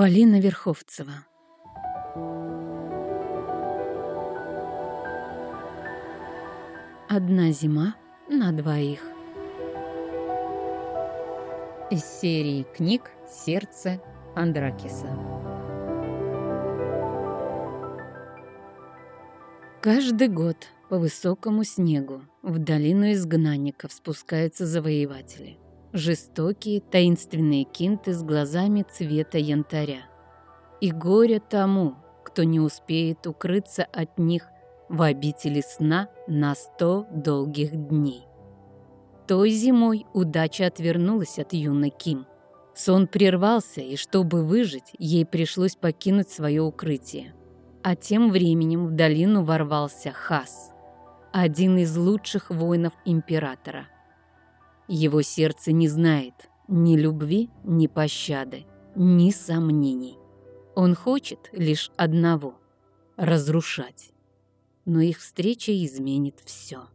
Полина Верховцева. Одна зима на двоих Из серии книг «Сердце Андракиса» Каждый год по высокому снегу в долину изгнанников спускаются завоеватели – Жестокие, таинственные кинты с глазами цвета янтаря. И горе тому, кто не успеет укрыться от них в обители сна на сто долгих дней. Той зимой удача отвернулась от юной Ким. Сон прервался, и чтобы выжить, ей пришлось покинуть свое укрытие. А тем временем в долину ворвался Хас, один из лучших воинов императора – его сердце не знает ни любви, ни пощады, ни сомнений. Он хочет лишь одного — разрушать. Но их встреча изменит все.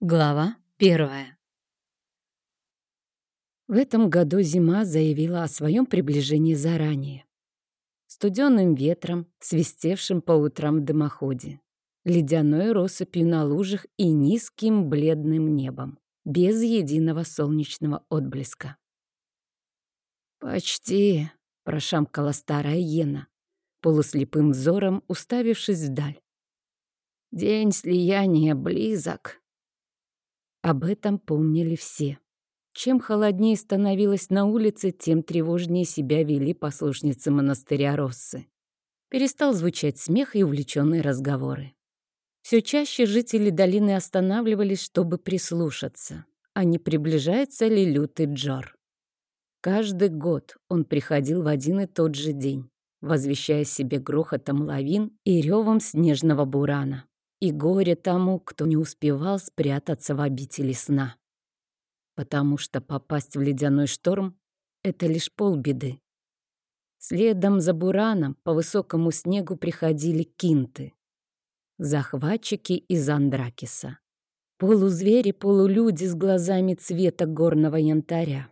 Глава первая. В этом году зима заявила о своем приближении заранее студенным ветром, свистевшим по утрам в дымоходе, ледяной россыпью на лужах и низким бледным небом, без единого солнечного отблеска. «Почти», — прошамкала старая Ена, полуслепым взором уставившись вдаль. «День слияния близок». Об этом помнили все. Чем холоднее становилось на улице, тем тревожнее себя вели послушницы монастыря Россы. Перестал звучать смех и увлеченные разговоры. Все чаще жители долины останавливались, чтобы прислушаться, а не приближается ли лютый Джор. Каждый год он приходил в один и тот же день, возвещая себе грохотом лавин и ревом снежного бурана. И горе тому, кто не успевал спрятаться в обители сна потому что попасть в ледяной шторм — это лишь полбеды. Следом за Бураном по высокому снегу приходили кинты, захватчики из Андракиса. Полузвери, полулюди с глазами цвета горного янтаря.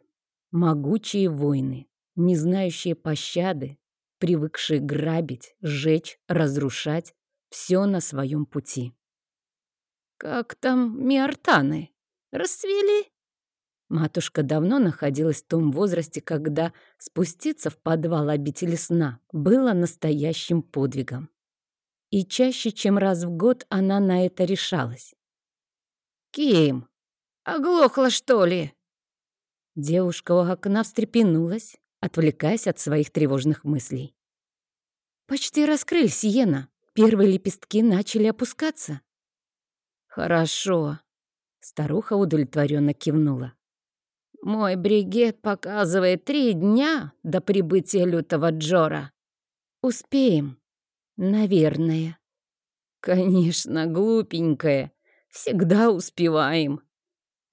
Могучие воины, не знающие пощады, привыкшие грабить, сжечь, разрушать все на своем пути. «Как там миартаны? Расцвели?» Матушка давно находилась в том возрасте, когда спуститься в подвал обители сна было настоящим подвигом. И чаще, чем раз в год, она на это решалась. «Ким, оглохла, что ли?» Девушка у окна встрепенулась, отвлекаясь от своих тревожных мыслей. «Почти раскрылись, Йена. Первые лепестки начали опускаться». «Хорошо», — старуха удовлетворенно кивнула. Мой бригет показывает три дня до прибытия лютого Джора. Успеем. Наверное. Конечно, глупенькая. Всегда успеваем.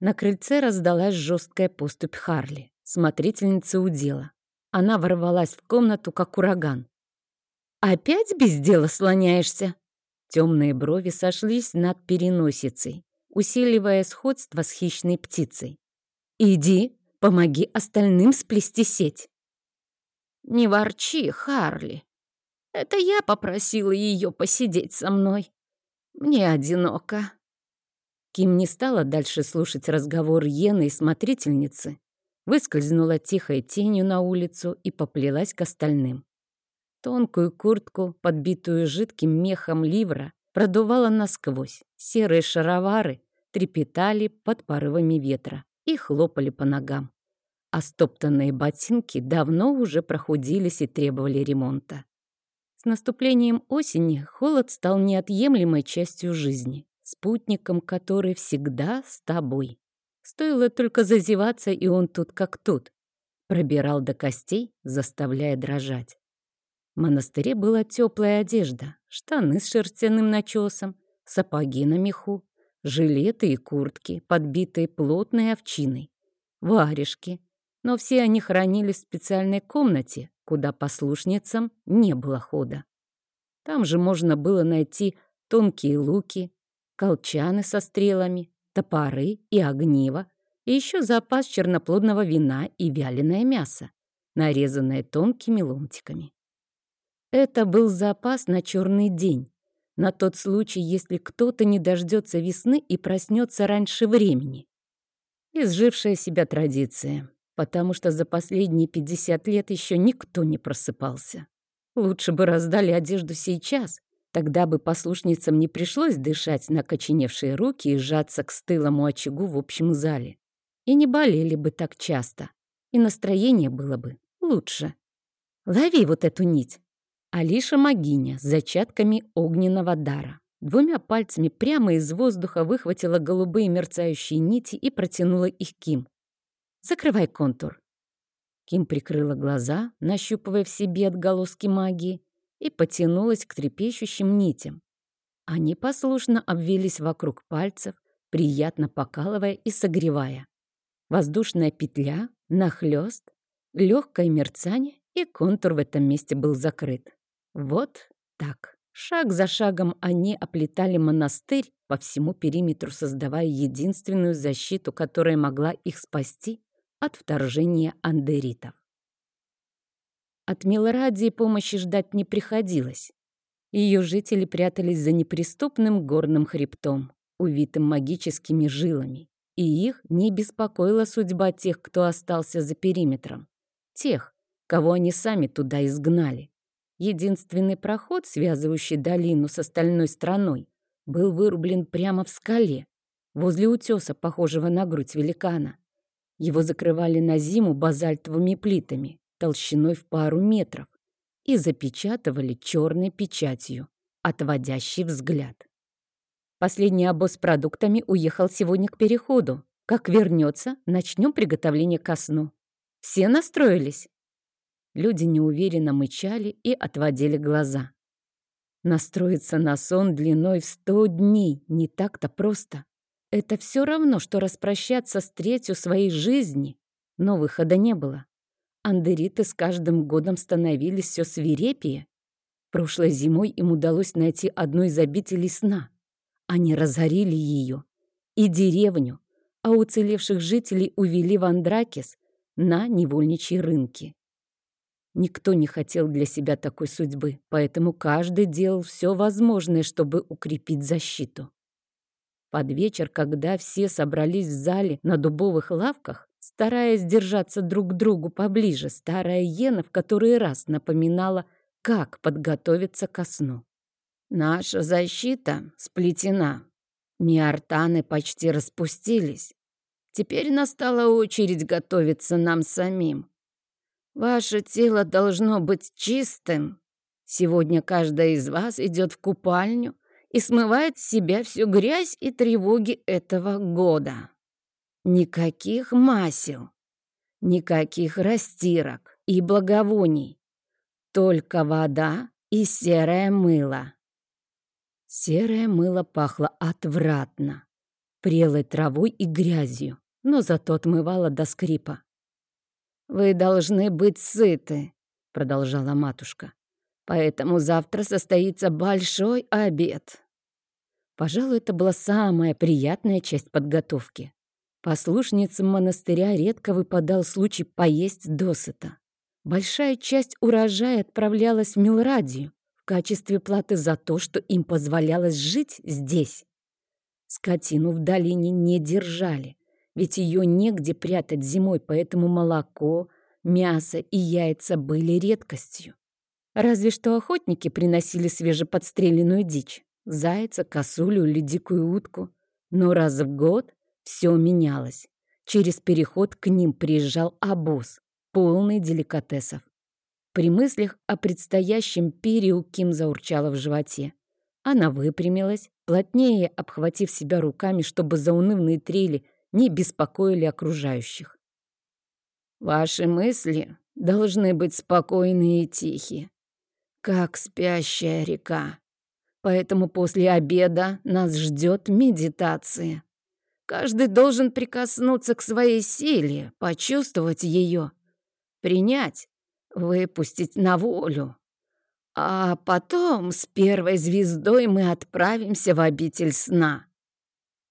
На крыльце раздалась жесткая поступь Харли, смотрительница удела. Она ворвалась в комнату, как ураган. «Опять без дела слоняешься?» Темные брови сошлись над переносицей, усиливая сходство с хищной птицей. Иди, помоги остальным сплести сеть. Не ворчи, Харли. Это я попросила ее посидеть со мной. Мне одиноко. Ким не стала дальше слушать разговор Йены и смотрительницы, выскользнула тихой тенью на улицу и поплелась к остальным. Тонкую куртку, подбитую жидким мехом ливра, продувала насквозь. Серые шаровары трепетали под порывами ветра и хлопали по ногам. А стоптанные ботинки давно уже прохудились и требовали ремонта. С наступлением осени холод стал неотъемлемой частью жизни, спутником который всегда с тобой. Стоило только зазеваться, и он тут как тут. Пробирал до костей, заставляя дрожать. В монастыре была теплая одежда, штаны с шерстяным начесом, сапоги на меху, жилеты и куртки, подбитые плотной овчиной, варежки. Но все они хранились в специальной комнате, куда послушницам не было хода. Там же можно было найти тонкие луки, колчаны со стрелами, топоры и огниво, и еще запас черноплодного вина и вяленое мясо, нарезанное тонкими ломтиками. Это был запас на черный день, на тот случай, если кто-то не дождется весны и проснется раньше времени. Изжившая себя традиция, потому что за последние 50 лет еще никто не просыпался. Лучше бы раздали одежду сейчас, тогда бы послушницам не пришлось дышать на коченевшие руки и сжаться к стылому очагу в общем зале. И не болели бы так часто, и настроение было бы лучше. Лови вот эту нить. Алиша Магиня с зачатками огненного дара. Двумя пальцами прямо из воздуха выхватила голубые мерцающие нити и протянула их Ким. «Закрывай контур». Ким прикрыла глаза, нащупывая в себе отголоски магии, и потянулась к трепещущим нитям. Они послушно обвились вокруг пальцев, приятно покалывая и согревая. Воздушная петля, нахлёст, легкое мерцание, и контур в этом месте был закрыт. Вот так. Шаг за шагом они оплетали монастырь по всему периметру, создавая единственную защиту, которая могла их спасти от вторжения андеритов. От Милорадии помощи ждать не приходилось. Ее жители прятались за неприступным горным хребтом, увитым магическими жилами, и их не беспокоила судьба тех, кто остался за периметром, тех, кого они сами туда изгнали. Единственный проход, связывающий долину с остальной страной, был вырублен прямо в скале, возле утеса, похожего на грудь великана. Его закрывали на зиму базальтовыми плитами, толщиной в пару метров, и запечатывали черной печатью, отводящей взгляд. Последний обоз с продуктами уехал сегодня к переходу. Как вернется, начнем приготовление ко сну. Все настроились? Люди неуверенно мычали и отводили глаза. Настроиться на сон длиной в сто дней не так-то просто. Это все равно, что распрощаться с третью своей жизни, но выхода не было. Андериты с каждым годом становились все свирепее. Прошлой зимой им удалось найти одну из обителей сна. Они разорили ее и деревню, а уцелевших жителей увели в Андракис на невольничьи рынки. Никто не хотел для себя такой судьбы, поэтому каждый делал все возможное, чтобы укрепить защиту. Под вечер, когда все собрались в зале на дубовых лавках, стараясь держаться друг к другу поближе, старая Ена в который раз напоминала, как подготовиться ко сну. «Наша защита сплетена. Миартаны почти распустились. Теперь настала очередь готовиться нам самим. Ваше тело должно быть чистым. Сегодня каждая из вас идет в купальню и смывает с себя всю грязь и тревоги этого года. Никаких масел, никаких растирок и благовоний, только вода и серое мыло. Серое мыло пахло отвратно, прелой травой и грязью, но зато отмывало до скрипа. «Вы должны быть сыты», — продолжала матушка. «Поэтому завтра состоится большой обед». Пожалуй, это была самая приятная часть подготовки. Послушницам монастыря редко выпадал случай поесть досыта. Большая часть урожая отправлялась в Милрадию в качестве платы за то, что им позволялось жить здесь. Скотину в долине не держали ведь ее негде прятать зимой, поэтому молоко, мясо и яйца были редкостью. Разве что охотники приносили свежеподстреленную дичь — зайца, косулю или дикую утку. Но раз в год все менялось. Через переход к ним приезжал обоз, полный деликатесов. При мыслях о предстоящем пире у Ким заурчала в животе. Она выпрямилась, плотнее обхватив себя руками, чтобы заунывные трели — не беспокоили окружающих. Ваши мысли должны быть спокойны и тихи, как спящая река. Поэтому после обеда нас ждет медитация. Каждый должен прикоснуться к своей силе, почувствовать ее, принять, выпустить на волю. А потом с первой звездой мы отправимся в обитель сна.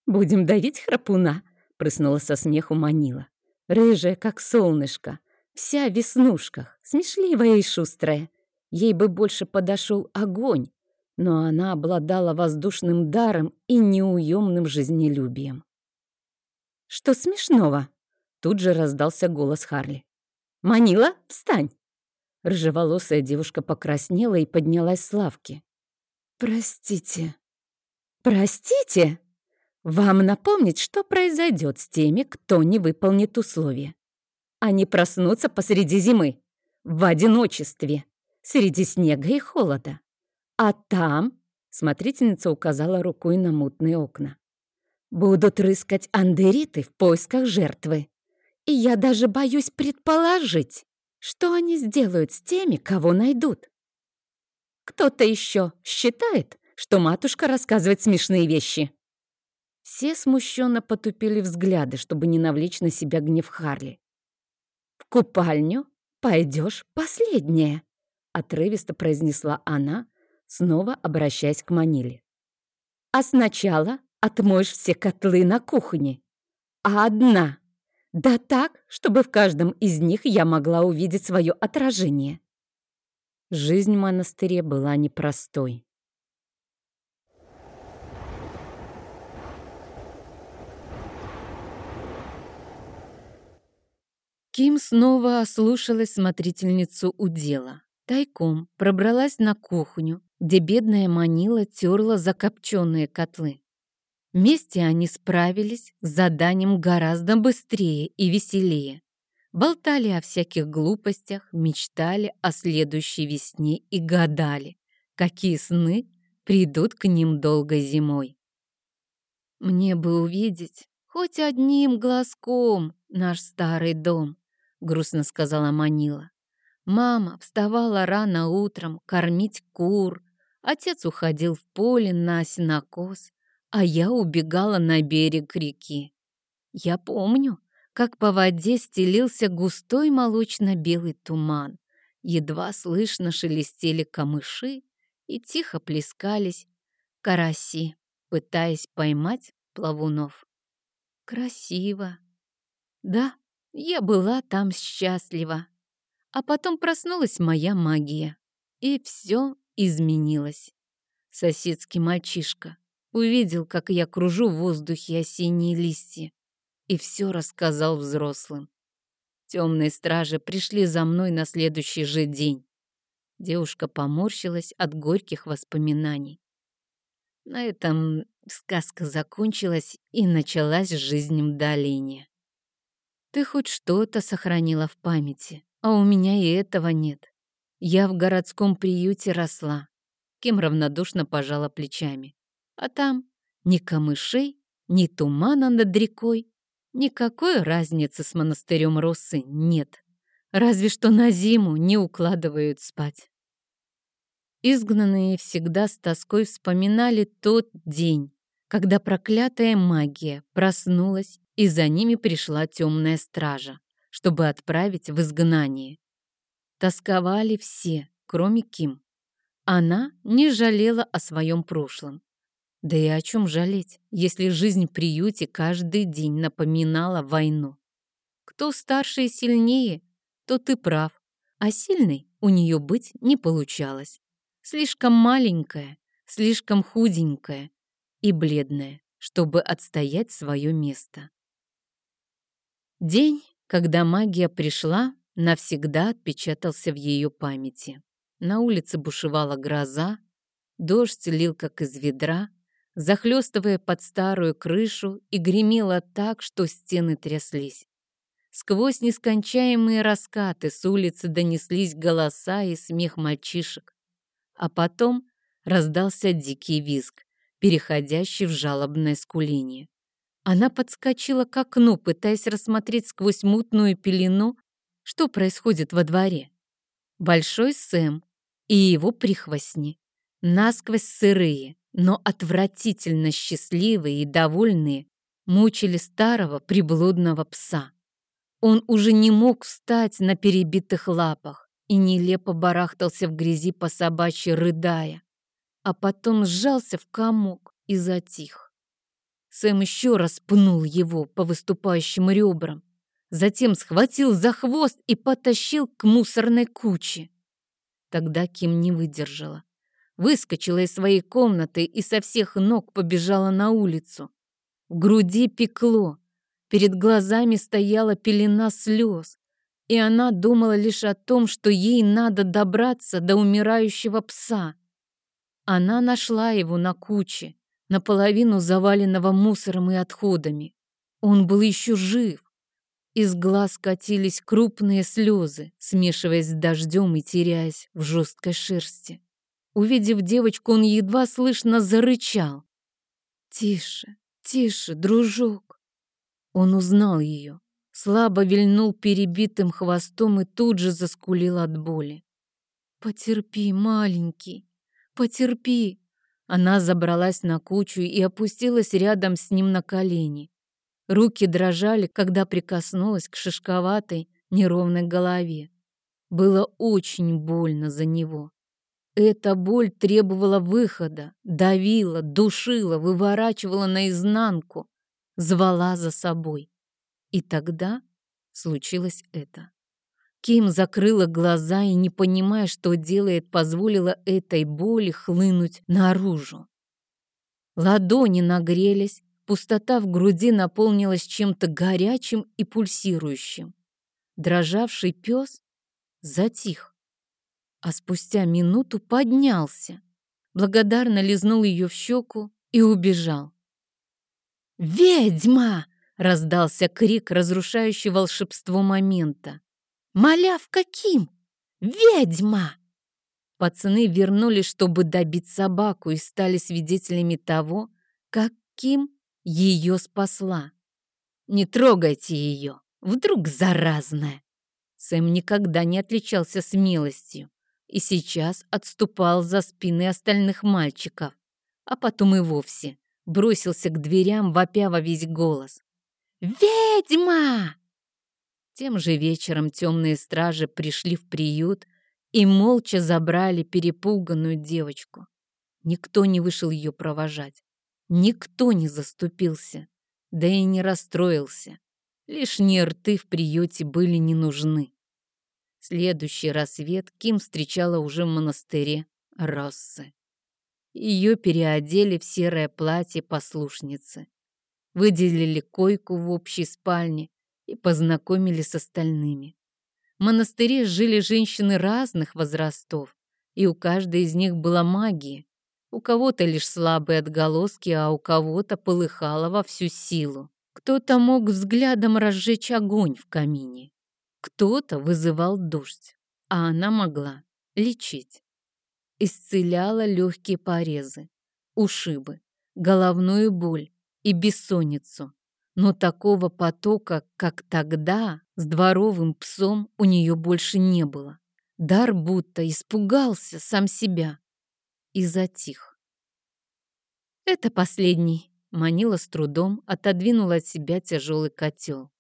Будем давить храпуна?» — прыснула со смеху Манила. Рыжая, как солнышко, вся в веснушках, смешливая и шустрая. Ей бы больше подошел огонь, но она обладала воздушным даром и неуемным жизнелюбием. «Что смешного?» — тут же раздался голос Харли. «Манила, встань!» Рыжеволосая девушка покраснела и поднялась с лавки. «Простите». «Простите? Вам напомнить, что произойдет с теми, кто не выполнит условия. Они проснутся посреди зимы, в одиночестве, среди снега и холода. А там, смотрительница указала рукой на мутные окна, будут рыскать андериты в поисках жертвы. И я даже боюсь предположить, что они сделают с теми, кого найдут. Кто-то еще считает, что матушка рассказывает смешные вещи. Все смущенно потупили взгляды, чтобы не навлечь на себя гнев Харли. «В купальню пойдешь последняя», — отрывисто произнесла она, снова обращаясь к Маниле. «А сначала отмоешь все котлы на кухне. А одна. Да так, чтобы в каждом из них я могла увидеть свое отражение». Жизнь в монастыре была непростой. Ким снова ослушалась смотрительницу у дела. Тайком пробралась на кухню, где бедная Манила терла закопченные котлы. Вместе они справились с заданием гораздо быстрее и веселее. Болтали о всяких глупостях, мечтали о следующей весне и гадали, какие сны придут к ним долгой зимой. «Мне бы увидеть хоть одним глазком наш старый дом», — грустно сказала Манила. Мама вставала рано утром кормить кур, отец уходил в поле на сенокос, а я убегала на берег реки. Я помню, как по воде стелился густой молочно-белый туман. Едва слышно шелестели камыши и тихо плескались караси, пытаясь поймать плавунов. Красиво. Да, я была там счастлива. А потом проснулась моя магия, и все изменилось. Соседский мальчишка увидел, как я кружу в воздухе осенние листья, и все рассказал взрослым. Темные стражи пришли за мной на следующий же день. Девушка поморщилась от горьких воспоминаний. На этом сказка закончилась и началась жизнь в долине. Ты хоть что-то сохранила в памяти, а у меня и этого нет. Я в городском приюте росла. Кем равнодушно пожала плечами. А там ни камышей, ни тумана над рекой, никакой разницы с монастырем Россы нет. Разве что на зиму не укладывают спать. Изгнанные всегда с тоской вспоминали тот день, когда проклятая магия проснулась, и за ними пришла темная стража, чтобы отправить в изгнание. Тосковали все, кроме Ким. Она не жалела о своем прошлом. Да и о чем жалеть, если жизнь в приюте каждый день напоминала войну? Кто старше и сильнее, то ты прав, а сильной у нее быть не получалось. Слишком маленькая, слишком худенькая и бледная, чтобы отстоять свое место. День, когда магия пришла, навсегда отпечатался в ее памяти. На улице бушевала гроза, дождь лил как из ведра, захлестывая под старую крышу и гремело так, что стены тряслись. Сквозь нескончаемые раскаты с улицы донеслись голоса и смех мальчишек. А потом раздался дикий визг, переходящий в жалобное скуление. Она подскочила к окну, пытаясь рассмотреть сквозь мутную пелену, что происходит во дворе. Большой Сэм и его прихвостни, насквозь сырые, но отвратительно счастливые и довольные, мучили старого приблудного пса. Он уже не мог встать на перебитых лапах и нелепо барахтался в грязи по собачьи, рыдая, а потом сжался в комок и затих. Сэм еще раз пнул его по выступающим ребрам, затем схватил за хвост и потащил к мусорной куче. Тогда Ким не выдержала. Выскочила из своей комнаты и со всех ног побежала на улицу. В груди пекло, перед глазами стояла пелена слез, и она думала лишь о том, что ей надо добраться до умирающего пса. Она нашла его на куче, наполовину заваленного мусором и отходами. Он был еще жив. Из глаз катились крупные слезы, смешиваясь с дождем и теряясь в жесткой шерсти. Увидев девочку, он едва слышно зарычал. «Тише, тише, дружок!» Он узнал ее, слабо вильнул перебитым хвостом и тут же заскулил от боли. «Потерпи, маленький, потерпи!» Она забралась на кучу и опустилась рядом с ним на колени. Руки дрожали, когда прикоснулась к шишковатой, неровной голове. Было очень больно за него. Эта боль требовала выхода, давила, душила, выворачивала наизнанку, звала за собой. И тогда случилось это. Ким закрыла глаза и, не понимая, что делает, позволила этой боли хлынуть наружу. Ладони нагрелись, пустота в груди наполнилась чем-то горячим и пульсирующим. Дрожавший пес затих, а спустя минуту поднялся, благодарно лизнул ее в щеку и убежал. «Ведьма!» — раздался крик, разрушающий волшебство момента. Маляв каким? Ведьма!» Пацаны вернулись, чтобы добить собаку, и стали свидетелями того, каким ее спасла. «Не трогайте ее, вдруг заразная!» Сэм никогда не отличался смелостью и сейчас отступал за спины остальных мальчиков, а потом и вовсе бросился к дверям, вопя во весь голос. «Ведьма!» Тем же вечером темные стражи пришли в приют и молча забрали перепуганную девочку. Никто не вышел ее провожать. Никто не заступился, да и не расстроился. Лишние рты в приюте были не нужны. Следующий рассвет Ким встречала уже в монастыре Россы. Ее переодели в серое платье послушницы. Выделили койку в общей спальне и познакомили с остальными. В монастыре жили женщины разных возрастов, и у каждой из них была магия. У кого-то лишь слабые отголоски, а у кого-то полыхала во всю силу. Кто-то мог взглядом разжечь огонь в камине. Кто-то вызывал дождь, а она могла лечить. Исцеляла легкие порезы, ушибы, головную боль и бессонницу. Но такого потока, как тогда, с дворовым псом у нее больше не было. Дар будто испугался сам себя и затих. «Это последний», — манила с трудом, отодвинула от себя тяжелый котел.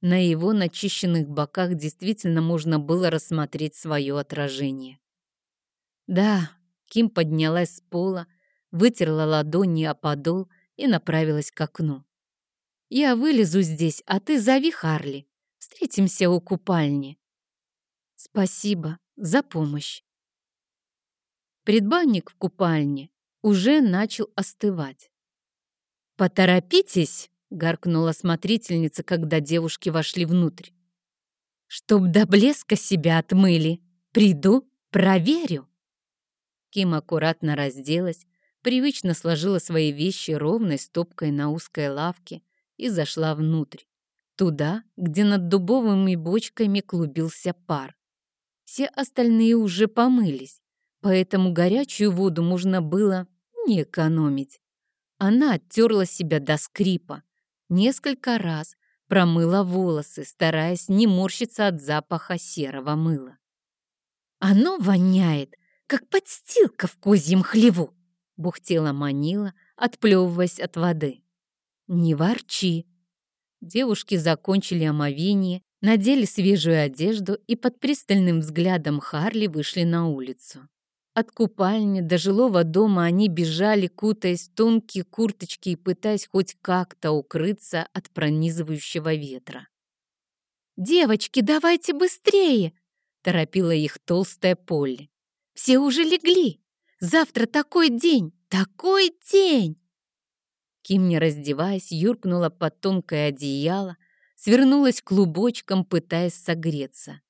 На его начищенных боках действительно можно было рассмотреть свое отражение. Да, Ким поднялась с пола, вытерла ладони о подол и направилась к окну. Я вылезу здесь, а ты зови Харли. Встретимся у купальни. Спасибо за помощь. Предбанник в купальне уже начал остывать. «Поторопитесь!» — гаркнула смотрительница, когда девушки вошли внутрь. «Чтоб до блеска себя отмыли. Приду, проверю». Ким аккуратно разделась, привычно сложила свои вещи ровной стопкой на узкой лавке, и зашла внутрь, туда, где над дубовыми бочками клубился пар. Все остальные уже помылись, поэтому горячую воду можно было не экономить. Она оттерла себя до скрипа, несколько раз промыла волосы, стараясь не морщиться от запаха серого мыла. «Оно воняет, как подстилка в козьем хлеву!» бухтела Манила, отплевываясь от воды. «Не ворчи!» Девушки закончили омовение, надели свежую одежду и под пристальным взглядом Харли вышли на улицу. От купальни до жилого дома они бежали, кутаясь в тонкие курточки и пытаясь хоть как-то укрыться от пронизывающего ветра. «Девочки, давайте быстрее!» — торопила их толстая Полли. «Все уже легли! Завтра такой день! Такой день!» Ким, не раздеваясь, юркнула под тонкое одеяло, свернулась клубочком, пытаясь согреться.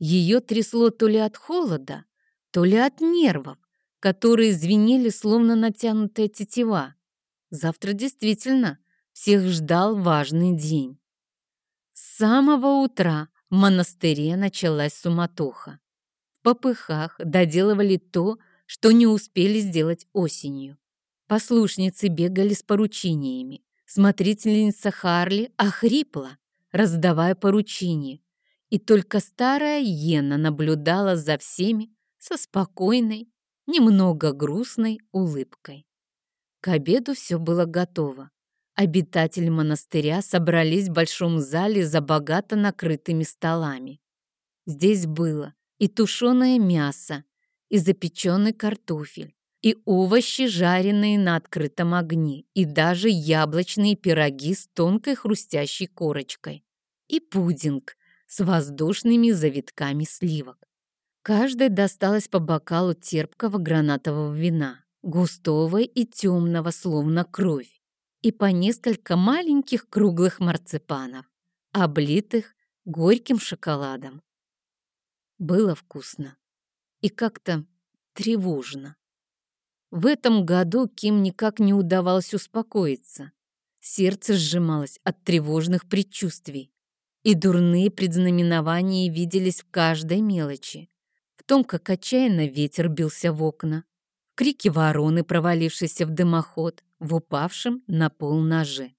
Ее трясло то ли от холода, то ли от нервов, которые звенели, словно натянутая тетива. Завтра действительно всех ждал важный день. С самого утра в монастыре началась суматоха. В попыхах доделывали то, что не успели сделать осенью. Послушницы бегали с поручениями. Смотрительница Харли охрипла, раздавая поручения. И только старая Йена наблюдала за всеми со спокойной, немного грустной улыбкой. К обеду все было готово. Обитатели монастыря собрались в большом зале за богато накрытыми столами. Здесь было и тушеное мясо, и запеченный картофель, и овощи, жареные на открытом огне, и даже яблочные пироги с тонкой хрустящей корочкой, и пудинг с воздушными завитками сливок. Каждой досталось по бокалу терпкого гранатового вина, густого и темного, словно кровь, и по несколько маленьких круглых марципанов, облитых горьким шоколадом. Было вкусно и как-то тревожно. В этом году Ким никак не удавалось успокоиться. Сердце сжималось от тревожных предчувствий, и дурные предзнаменования виделись в каждой мелочи в том, как отчаянно ветер бился в окна, в крике вороны, провалившейся в дымоход, в упавшем на пол ноже.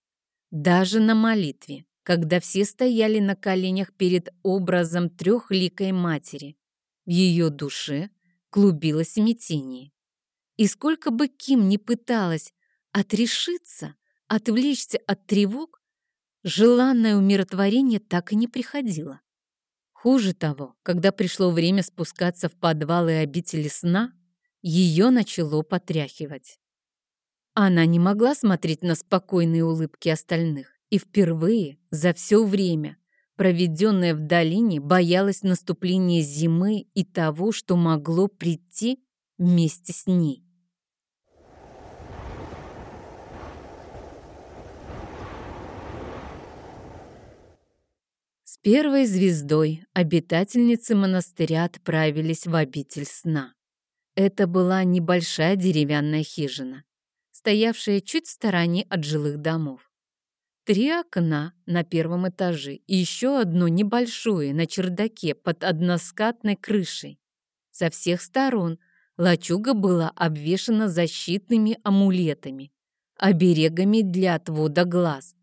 Даже на молитве, когда все стояли на коленях перед образом трехликой матери, в ее душе клубилось смятение. И сколько бы Ким ни пыталась отрешиться, отвлечься от тревог, желанное умиротворение так и не приходило. Хуже того, когда пришло время спускаться в подвалы обители сна, ее начало потряхивать. Она не могла смотреть на спокойные улыбки остальных и впервые за все время, проведенное в долине, боялась наступления зимы и того, что могло прийти вместе с ней. первой звездой обитательницы монастыря отправились в обитель сна. Это была небольшая деревянная хижина, стоявшая чуть в стороне от жилых домов. Три окна на первом этаже и еще одно небольшое на чердаке под односкатной крышей. Со всех сторон лачуга была обвешана защитными амулетами, оберегами для отвода глаз,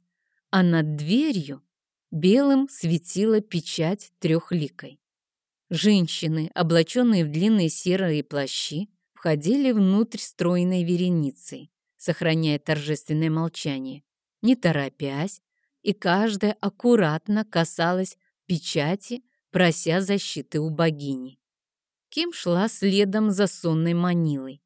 а над дверью Белым светила печать трехликой. Женщины, облаченные в длинные серые плащи, входили внутрь стройной вереницей, сохраняя торжественное молчание, не торопясь, и каждая аккуратно касалась печати, прося защиты у богини. Ким шла следом за сонной манилой.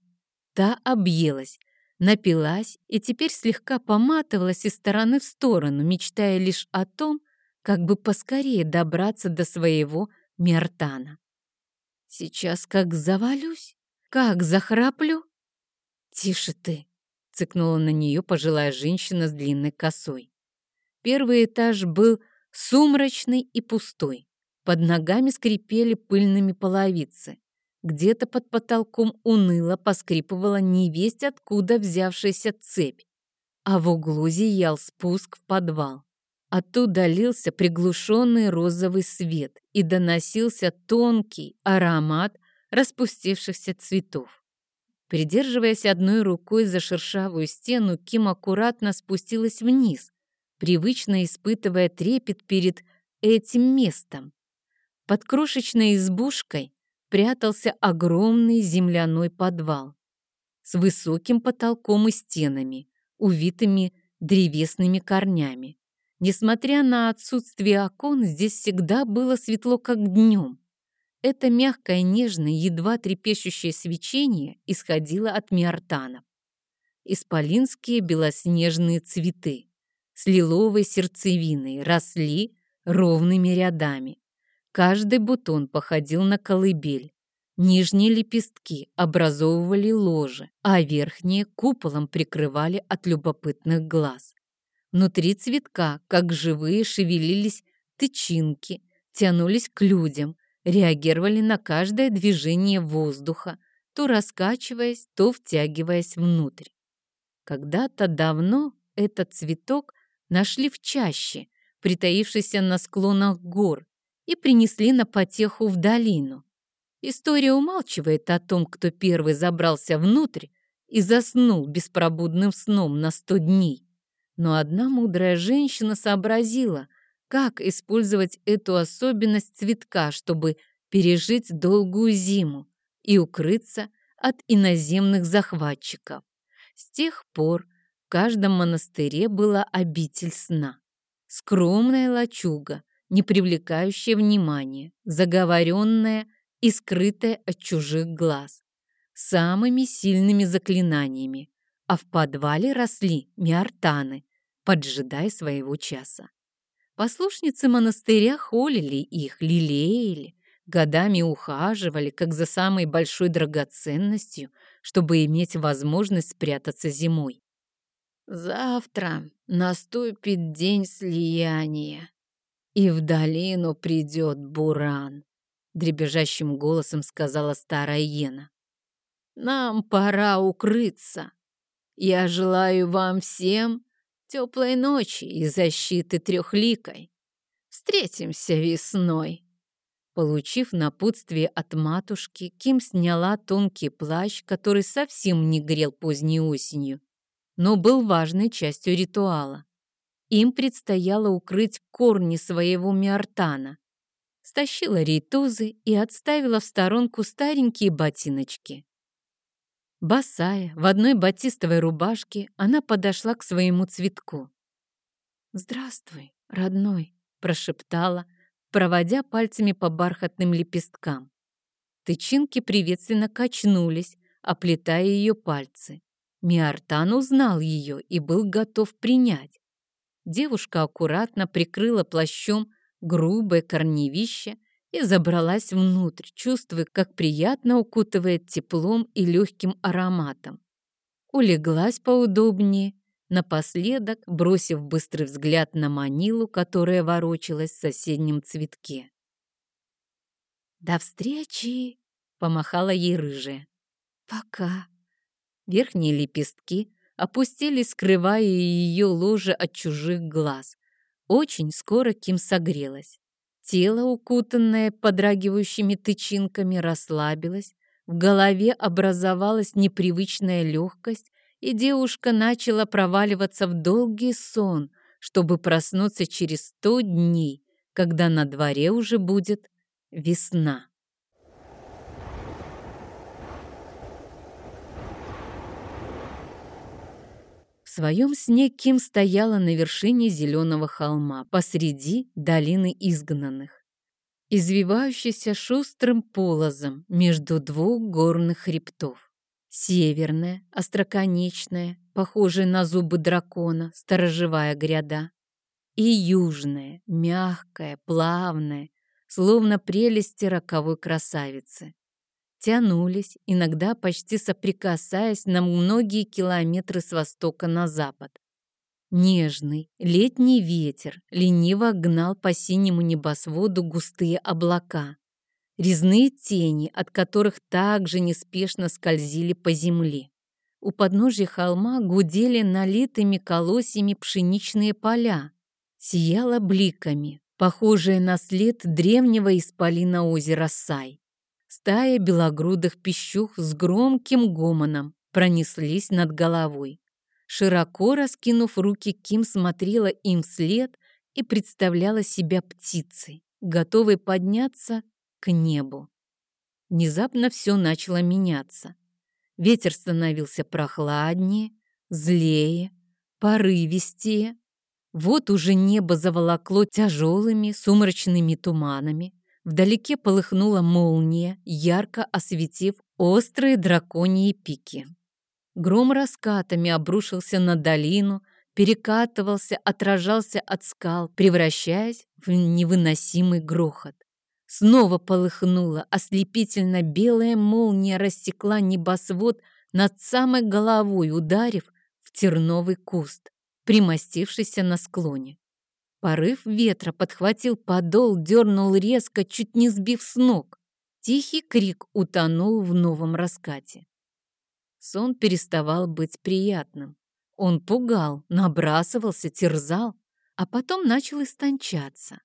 Та объелась, напилась и теперь слегка поматывалась из стороны в сторону, мечтая лишь о том, как бы поскорее добраться до своего Мертана. Сейчас как завалюсь, как захраплю. Тише ты, цыкнула на нее пожилая женщина с длинной косой. Первый этаж был сумрачный и пустой. Под ногами скрипели пыльными половицы. Где-то под потолком уныло поскрипывала невесть откуда взявшаяся цепь, а в углу зиял спуск в подвал. Оттуда лился приглушенный розовый свет и доносился тонкий аромат распустившихся цветов. Придерживаясь одной рукой за шершавую стену, Ким аккуратно спустилась вниз, привычно испытывая трепет перед этим местом. Под крошечной избушкой прятался огромный земляной подвал с высоким потолком и стенами, увитыми древесными корнями. Несмотря на отсутствие окон, здесь всегда было светло, как днем. это мягкое, нежное, едва трепещущее свечение исходило от миортанов. Исполинские белоснежные цветы с лиловой сердцевиной росли ровными рядами. Каждый бутон походил на колыбель. Нижние лепестки образовывали ложе, а верхние куполом прикрывали от любопытных глаз. Внутри цветка, как живые, шевелились тычинки, тянулись к людям, реагировали на каждое движение воздуха, то раскачиваясь, то втягиваясь внутрь. Когда-то давно этот цветок нашли в чаще, притаившейся на склонах гор, и принесли на потеху в долину. История умалчивает о том, кто первый забрался внутрь и заснул беспробудным сном на сто дней. Но одна мудрая женщина сообразила, как использовать эту особенность цветка, чтобы пережить долгую зиму и укрыться от иноземных захватчиков. С тех пор в каждом монастыре была обитель сна. Скромная лачуга, не привлекающая внимания, заговоренная и скрытая от чужих глаз, самыми сильными заклинаниями, а в подвале росли миартаны, поджидая своего часа. Послушницы монастыря холили их, лелеяли, годами ухаживали, как за самой большой драгоценностью, чтобы иметь возможность спрятаться зимой. Завтра наступит день слияния, и в долину придет Буран, дребезжащим голосом сказала старая Ена. Нам пора укрыться. Я желаю вам всем теплой ночи и защиты трехликой. Встретимся весной. Получив напутствие от матушки, Ким сняла тонкий плащ, который совсем не грел поздней осенью, но был важной частью ритуала. Им предстояло укрыть корни своего миортана. Стащила рейтузы и отставила в сторонку старенькие ботиночки. Босая, в одной батистовой рубашке, она подошла к своему цветку. «Здравствуй, родной», — прошептала, проводя пальцами по бархатным лепесткам. Тычинки приветственно качнулись, оплетая ее пальцы. Миартан узнал ее и был готов принять. Девушка аккуратно прикрыла плащом грубое корневище и забралась внутрь, чувствуя, как приятно укутывает теплом и легким ароматом. Улеглась поудобнее напоследок бросив быстрый взгляд на Манилу, которая ворочалась в соседнем цветке. «До встречи!» — помахала ей рыжая. «Пока!» Верхние лепестки опустились, скрывая ее ложе от чужих глаз. Очень скоро Ким согрелась. Тело, укутанное подрагивающими тычинками, расслабилось, в голове образовалась непривычная легкость, и девушка начала проваливаться в долгий сон, чтобы проснуться через сто дней, когда на дворе уже будет весна. Своем сне Ким стояла на вершине зеленого холма, посреди долины изгнанных, извивающейся шустрым полозом между двух горных хребтов. Северная, остроконечная, похожая на зубы дракона, сторожевая гряда. И южная, мягкая, плавная, словно прелести роковой красавицы. Тянулись, иногда почти соприкасаясь на многие километры с востока на запад. Нежный летний ветер лениво гнал по синему небосводу густые облака резные тени, от которых также неспешно скользили по земле. У подножья холма гудели налитыми колосьями пшеничные поля. Сияло бликами, похожее на след древнего исполина озера Сай. Стая белогрудых пищух с громким гомоном пронеслись над головой. Широко раскинув руки, Ким смотрела им вслед и представляла себя птицей, готовой подняться к небу. Внезапно все начало меняться. Ветер становился прохладнее, злее, порывистее. Вот уже небо заволокло тяжелыми сумрачными туманами. Вдалеке полыхнула молния, ярко осветив острые драконьи пики. Гром раскатами обрушился на долину, перекатывался, отражался от скал, превращаясь в невыносимый грохот. Снова полыхнула, ослепительно белая молния рассекла небосвод над самой головой, ударив в терновый куст, примостившийся на склоне. Порыв ветра подхватил подол, дернул резко, чуть не сбив с ног. Тихий крик утонул в новом раскате. Сон переставал быть приятным. Он пугал, набрасывался, терзал, а потом начал истончаться.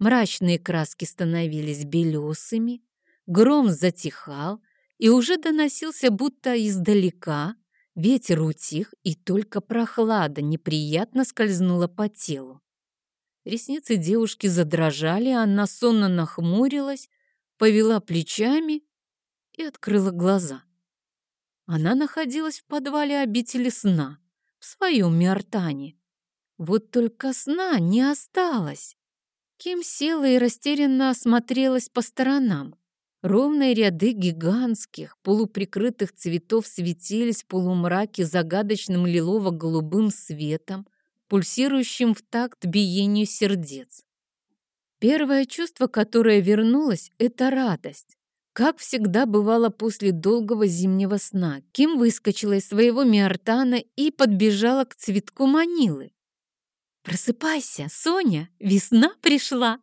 Мрачные краски становились белесыми, гром затихал, и уже доносился будто издалека, ветер утих, и только прохлада неприятно скользнула по телу. Ресницы девушки задрожали, она сонно нахмурилась, повела плечами и открыла глаза. Она находилась в подвале обители сна, в своем Миартане. Вот только сна не осталось. Ким села и растерянно осмотрелась по сторонам. Ровные ряды гигантских, полуприкрытых цветов светились в полумраке загадочным лилово-голубым светом, пульсирующим в такт биению сердец. Первое чувство, которое вернулось, — это радость. Как всегда бывало после долгого зимнего сна, Ким выскочила из своего миортана и подбежала к цветку манилы. «Просыпайся, Соня, весна пришла!»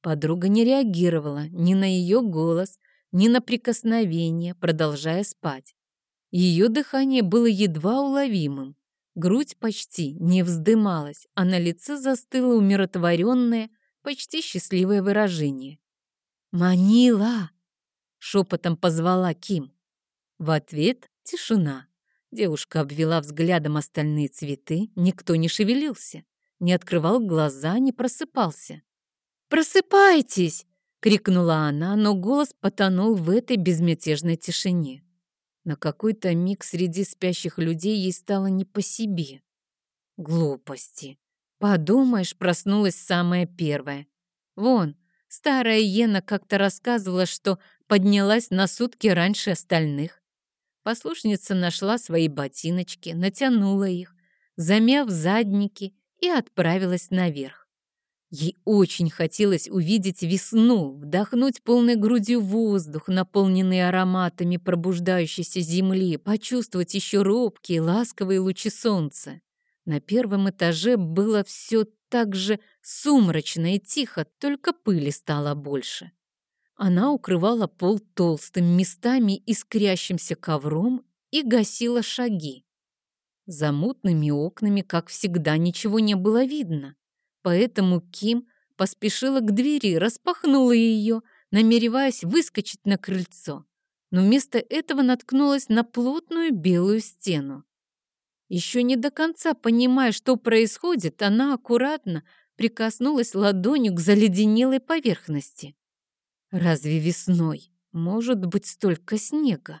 Подруга не реагировала ни на ее голос, ни на прикосновение, продолжая спать. Ее дыхание было едва уловимым. Грудь почти не вздымалась, а на лице застыло умиротворенное, почти счастливое выражение. «Манила!» — шепотом позвала Ким. В ответ тишина. Девушка обвела взглядом остальные цветы, никто не шевелился, не открывал глаза, не просыпался. «Просыпайтесь!» — крикнула она, но голос потонул в этой безмятежной тишине. На какой-то миг среди спящих людей ей стало не по себе. Глупости. Подумаешь, проснулась самая первая. Вон, старая Ена как-то рассказывала, что поднялась на сутки раньше остальных. Послушница нашла свои ботиночки, натянула их, замяв задники и отправилась наверх. Ей очень хотелось увидеть весну, вдохнуть полной грудью воздух, наполненный ароматами пробуждающейся земли, почувствовать еще робкие, ласковые лучи солнца. На первом этаже было все так же сумрачно и тихо, только пыли стало больше. Она укрывала пол толстым местами искрящимся ковром и гасила шаги. За мутными окнами, как всегда, ничего не было видно. Поэтому Ким поспешила к двери, распахнула ее, намереваясь выскочить на крыльцо, но вместо этого наткнулась на плотную белую стену. Еще не до конца понимая, что происходит, она аккуратно прикоснулась ладонью к заледенелой поверхности. Разве весной может быть столько снега?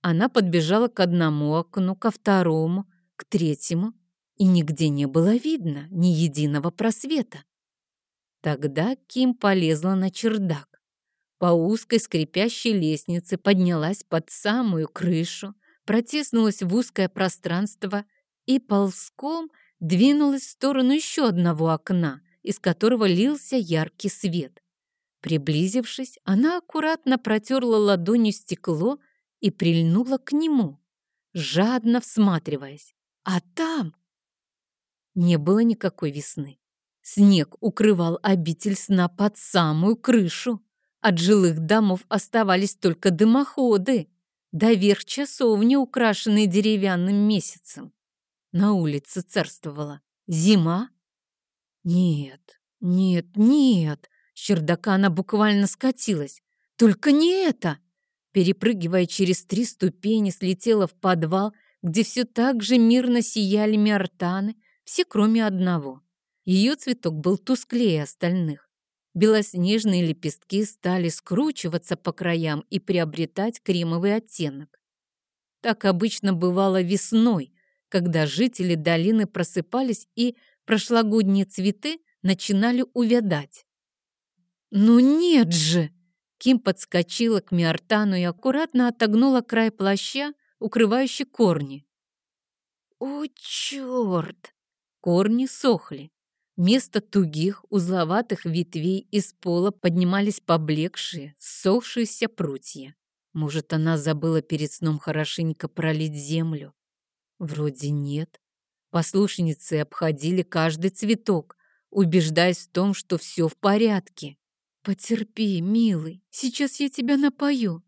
Она подбежала к одному окну, ко второму, к третьему и нигде не было видно ни единого просвета. Тогда Ким полезла на чердак. По узкой скрипящей лестнице поднялась под самую крышу, протиснулась в узкое пространство и ползком двинулась в сторону еще одного окна, из которого лился яркий свет. Приблизившись, она аккуратно протерла ладонью стекло и прильнула к нему, жадно всматриваясь. А там не было никакой весны. Снег укрывал обитель сна под самую крышу. От жилых домов оставались только дымоходы, до верх часовни, украшенные деревянным месяцем. На улице царствовала зима. Нет, нет, нет, с чердака она буквально скатилась. Только не это! Перепрыгивая через три ступени, слетела в подвал, где все так же мирно сияли миартаны, все кроме одного. Ее цветок был тусклее остальных. Белоснежные лепестки стали скручиваться по краям и приобретать кремовый оттенок. Так обычно бывало весной, когда жители долины просыпались и прошлогодние цветы начинали увядать. «Ну нет же!» Ким подскочила к Миартану и аккуратно отогнула край плаща, укрывающий корни. «О, черт!» Корни сохли. Вместо тугих, узловатых ветвей из пола поднимались поблекшие, сохшиеся прутья. Может, она забыла перед сном хорошенько пролить землю? Вроде нет. Послушницы обходили каждый цветок, убеждаясь в том, что все в порядке. «Потерпи, милый, сейчас я тебя напою».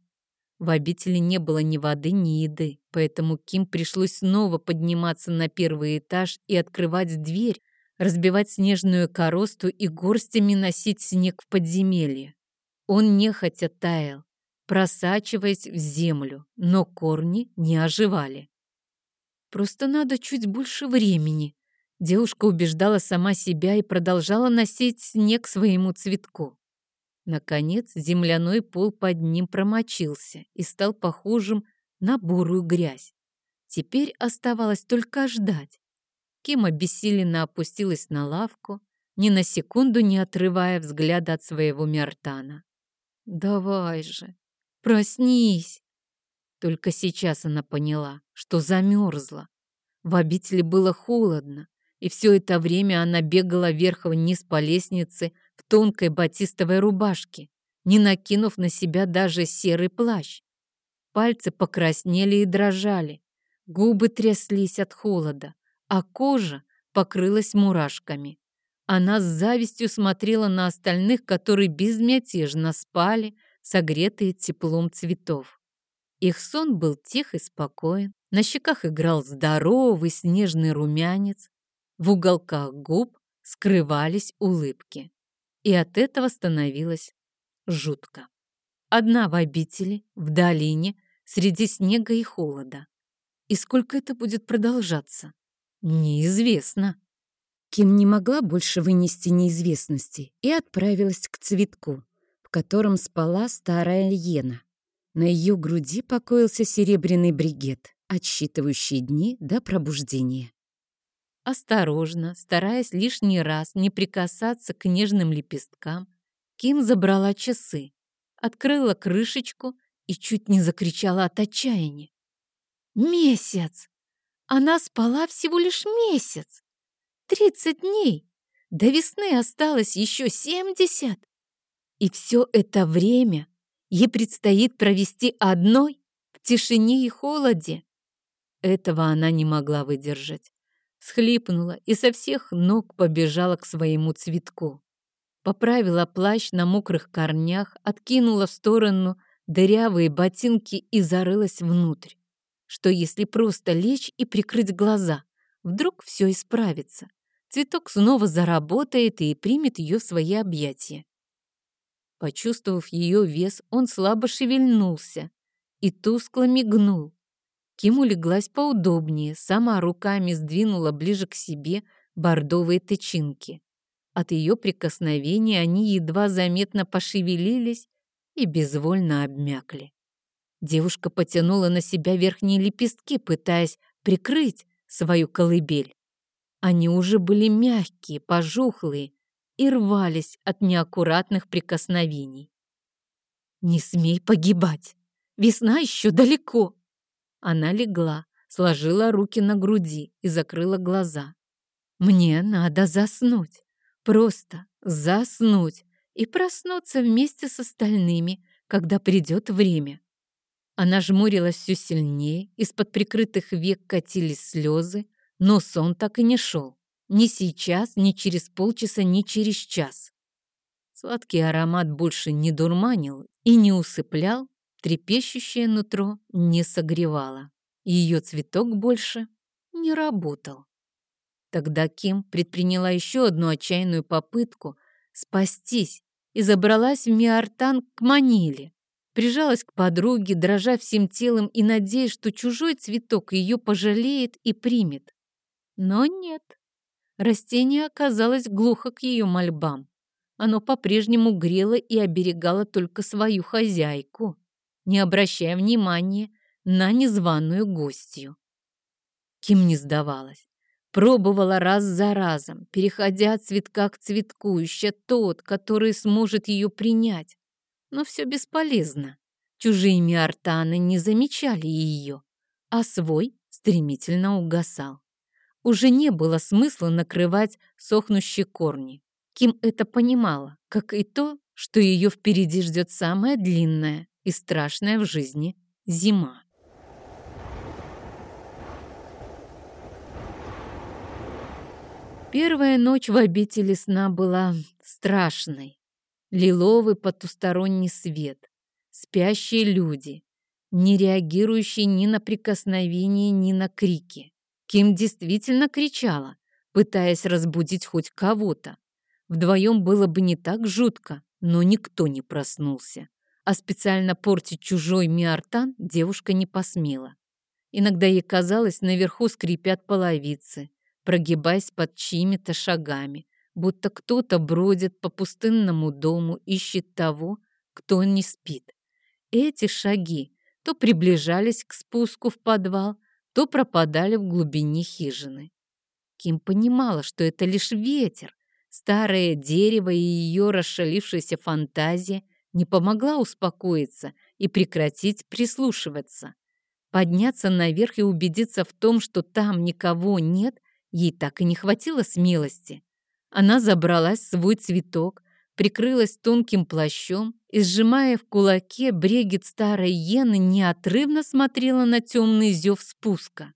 В обители не было ни воды, ни еды, поэтому Ким пришлось снова подниматься на первый этаж и открывать дверь, разбивать снежную коросту и горстями носить снег в подземелье. Он нехотя таял, просачиваясь в землю, но корни не оживали. «Просто надо чуть больше времени», Девушка убеждала сама себя и продолжала носить снег своему цветку. Наконец земляной пол под ним промочился и стал похожим на бурую грязь. Теперь оставалось только ждать. Ким обессиленно опустилась на лавку, ни на секунду не отрывая взгляда от своего Мертана. «Давай же, проснись!» Только сейчас она поняла, что замерзла. В обители было холодно, и все это время она бегала вверх-вниз по лестнице тонкой батистовой рубашке, не накинув на себя даже серый плащ. Пальцы покраснели и дрожали, губы тряслись от холода, а кожа покрылась мурашками. Она с завистью смотрела на остальных, которые безмятежно спали, согретые теплом цветов. Их сон был тих и спокоен, на щеках играл здоровый снежный румянец, в уголках губ скрывались улыбки. И от этого становилось жутко. Одна в обители, в долине, среди снега и холода. И сколько это будет продолжаться? Неизвестно. Ким не могла больше вынести неизвестности и отправилась к цветку, в котором спала старая иена. На ее груди покоился серебряный бригет, отсчитывающий дни до пробуждения. Осторожно, стараясь лишний раз не прикасаться к нежным лепесткам, Ким забрала часы, открыла крышечку и чуть не закричала от отчаяния. «Месяц! Она спала всего лишь месяц! Тридцать дней! До весны осталось еще семьдесят! И все это время ей предстоит провести одной в тишине и холоде!» Этого она не могла выдержать схлипнула и со всех ног побежала к своему цветку. Поправила плащ на мокрых корнях, откинула в сторону дырявые ботинки и зарылась внутрь. Что если просто лечь и прикрыть глаза? Вдруг все исправится. Цветок снова заработает и примет ее в свои объятия. Почувствовав ее вес, он слабо шевельнулся и тускло мигнул. Ким улеглась поудобнее, сама руками сдвинула ближе к себе бордовые тычинки. От ее прикосновения они едва заметно пошевелились и безвольно обмякли. Девушка потянула на себя верхние лепестки, пытаясь прикрыть свою колыбель. Они уже были мягкие, пожухлые и рвались от неаккуратных прикосновений. «Не смей погибать! Весна еще далеко!» Она легла, сложила руки на груди и закрыла глаза. «Мне надо заснуть. Просто заснуть и проснуться вместе с остальными, когда придет время». Она жмурилась все сильнее, из-под прикрытых век катились слезы, но сон так и не шел. Ни сейчас, ни через полчаса, ни через час. Сладкий аромат больше не дурманил и не усыплял, Трепещущее нутро не согревало. Ее цветок больше не работал. Тогда Ким предприняла еще одну отчаянную попытку спастись и забралась в Миартан к Маниле. Прижалась к подруге, дрожа всем телом и надеясь, что чужой цветок ее пожалеет и примет. Но нет. Растение оказалось глухо к ее мольбам. Оно по-прежнему грело и оберегало только свою хозяйку не обращая внимания на незваную гостью. Ким не сдавалась. Пробовала раз за разом, переходя от цветка к цветку, ища тот, который сможет ее принять. Но все бесполезно. Чужие миартаны не замечали ее, а свой стремительно угасал. Уже не было смысла накрывать сохнущие корни. Ким это понимала, как и то, что ее впереди ждет самая длинная и страшная в жизни зима. Первая ночь в обители сна была страшной. Лиловый потусторонний свет, спящие люди, не реагирующие ни на прикосновения, ни на крики. Ким действительно кричала, пытаясь разбудить хоть кого-то. Вдвоем было бы не так жутко, но никто не проснулся. А специально портить чужой миартан девушка не посмела. Иногда ей казалось, наверху скрипят половицы, прогибаясь под чьими-то шагами, будто кто-то бродит по пустынному дому, ищет того, кто не спит. Эти шаги то приближались к спуску в подвал, то пропадали в глубине хижины. Ким понимала, что это лишь ветер. Старое дерево и ее расшалившаяся фантазия не помогла успокоиться и прекратить прислушиваться. Подняться наверх и убедиться в том, что там никого нет, Ей так и не хватило смелости. Она забралась в свой цветок, прикрылась тонким плащом и, сжимая в кулаке брегет старой иены, неотрывно смотрела на темный зев спуска.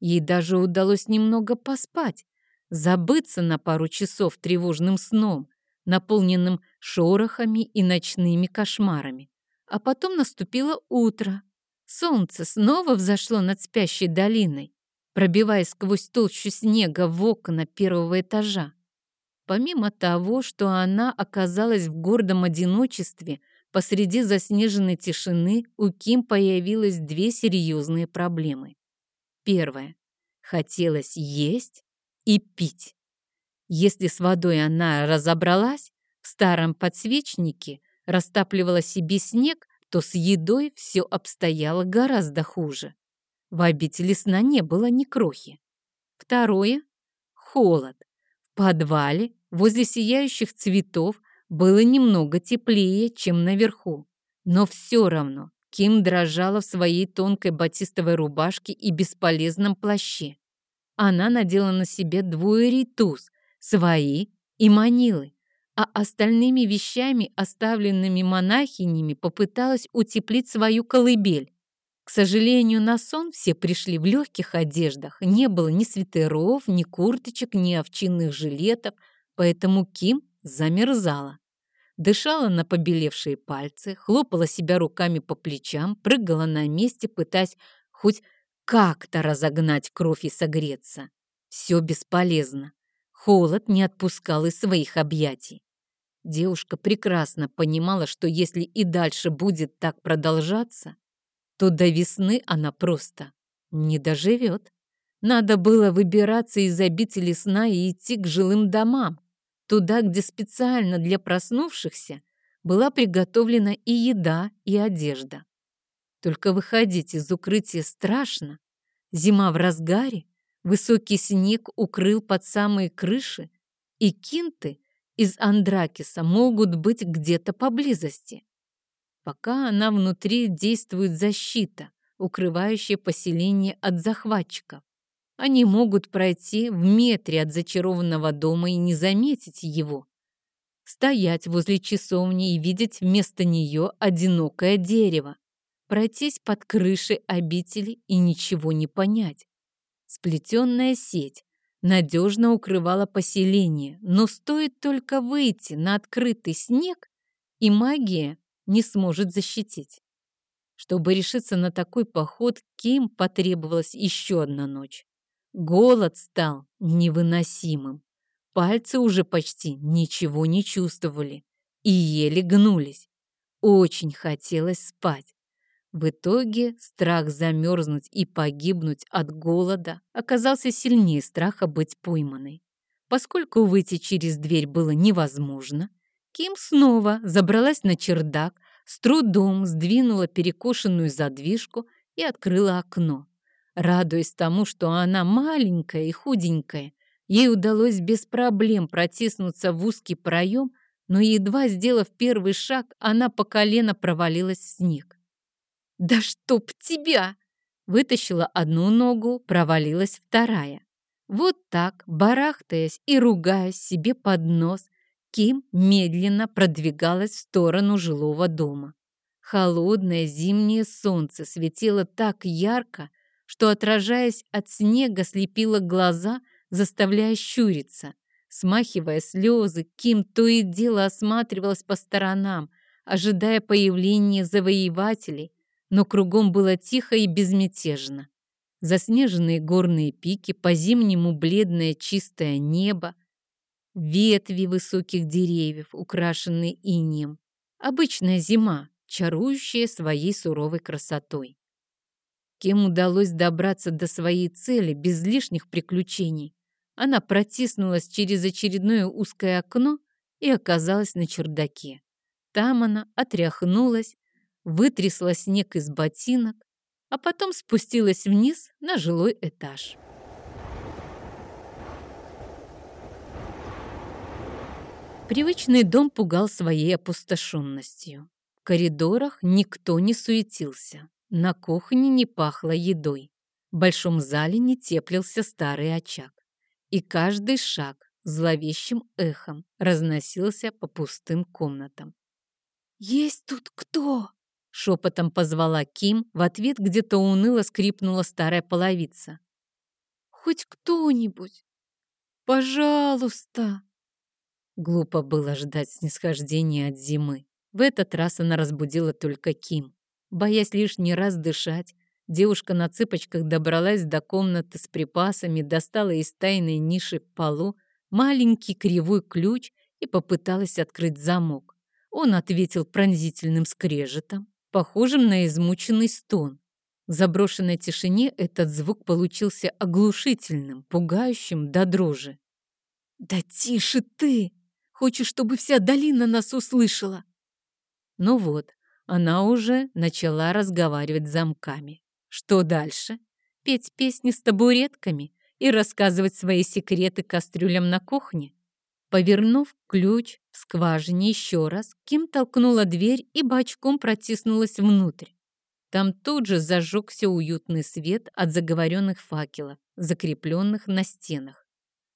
Ей даже удалось немного поспать, забыться на пару часов тревожным сном, наполненным шорохами и ночными кошмарами. А потом наступило утро. Солнце снова взошло над спящей долиной пробиваясь сквозь толщу снега в окна первого этажа. Помимо того, что она оказалась в гордом одиночестве, посреди заснеженной тишины у Ким появилось две серьезные проблемы. Первое. Хотелось есть и пить. Если с водой она разобралась, в старом подсвечнике растапливала себе снег, то с едой все обстояло гораздо хуже. В обители сна не было ни крохи. Второе — холод. В подвале возле сияющих цветов было немного теплее, чем наверху. Но все равно Ким дрожала в своей тонкой батистовой рубашке и бесполезном плаще. Она надела на себе двое туз, свои и манилы, а остальными вещами, оставленными монахинями, попыталась утеплить свою колыбель. К сожалению, на сон все пришли в легких одеждах. Не было ни свитеров, ни курточек, ни овчинных жилетов, поэтому Ким замерзала. Дышала на побелевшие пальцы, хлопала себя руками по плечам, прыгала на месте, пытаясь хоть как-то разогнать кровь и согреться. Все бесполезно. Холод не отпускал из своих объятий. Девушка прекрасно понимала, что если и дальше будет так продолжаться, то до весны она просто не доживет. Надо было выбираться из обители сна и идти к жилым домам, туда, где специально для проснувшихся была приготовлена и еда, и одежда. Только выходить из укрытия страшно. Зима в разгаре, высокий снег укрыл под самые крыши, и кинты из Андракиса могут быть где-то поблизости. Пока она внутри действует защита, укрывающая поселение от захватчиков. Они могут пройти в метре от зачарованного дома и не заметить его. Стоять возле часовни и видеть вместо нее одинокое дерево. Пройтись под крышей обители и ничего не понять. Сплетенная сеть надежно укрывала поселение, но стоит только выйти на открытый снег, и магия не сможет защитить. Чтобы решиться на такой поход, Ким потребовалась еще одна ночь. Голод стал невыносимым. Пальцы уже почти ничего не чувствовали и еле гнулись. Очень хотелось спать. В итоге страх замерзнуть и погибнуть от голода оказался сильнее страха быть пойманной. Поскольку выйти через дверь было невозможно, Ким снова забралась на чердак, с трудом сдвинула перекошенную задвижку и открыла окно. Радуясь тому, что она маленькая и худенькая, ей удалось без проблем протиснуться в узкий проем, но едва сделав первый шаг, она по колено провалилась в снег. «Да чтоб тебя!» Вытащила одну ногу, провалилась вторая. Вот так, барахтаясь и ругаясь себе под нос, Ким медленно продвигалась в сторону жилого дома. Холодное зимнее солнце светило так ярко, что, отражаясь от снега, слепило глаза, заставляя щуриться. Смахивая слезы, Ким то и дело осматривалась по сторонам, ожидая появления завоевателей, но кругом было тихо и безмятежно. Заснеженные горные пики, по-зимнему бледное чистое небо, ветви высоких деревьев, украшенные инеем. Обычная зима, чарующая своей суровой красотой. Кем удалось добраться до своей цели без лишних приключений, она протиснулась через очередное узкое окно и оказалась на чердаке. Там она отряхнулась, вытрясла снег из ботинок, а потом спустилась вниз на жилой этаж. Привычный дом пугал своей опустошенностью. В коридорах никто не суетился. На кухне не пахло едой. В большом зале не теплился старый очаг. И каждый шаг зловещим эхом разносился по пустым комнатам. «Есть тут кто?» Шепотом позвала Ким, в ответ где-то уныло скрипнула старая половица. «Хоть кто-нибудь! Пожалуйста!» Глупо было ждать снисхождения от зимы. В этот раз она разбудила только Ким. Боясь лишний раз дышать, девушка на цыпочках добралась до комнаты с припасами, достала из тайной ниши в полу маленький кривой ключ и попыталась открыть замок. Он ответил пронзительным скрежетом похожим на измученный стон. В заброшенной тишине этот звук получился оглушительным, пугающим до дрожи. «Да тише ты! Хочешь, чтобы вся долина нас услышала?» Ну вот, она уже начала разговаривать с замками. Что дальше? Петь песни с табуретками и рассказывать свои секреты кастрюлям на кухне? Повернув ключ в скважине еще раз, Ким толкнула дверь и бочком протиснулась внутрь. Там тут же зажегся уютный свет от заговоренных факелов, закрепленных на стенах.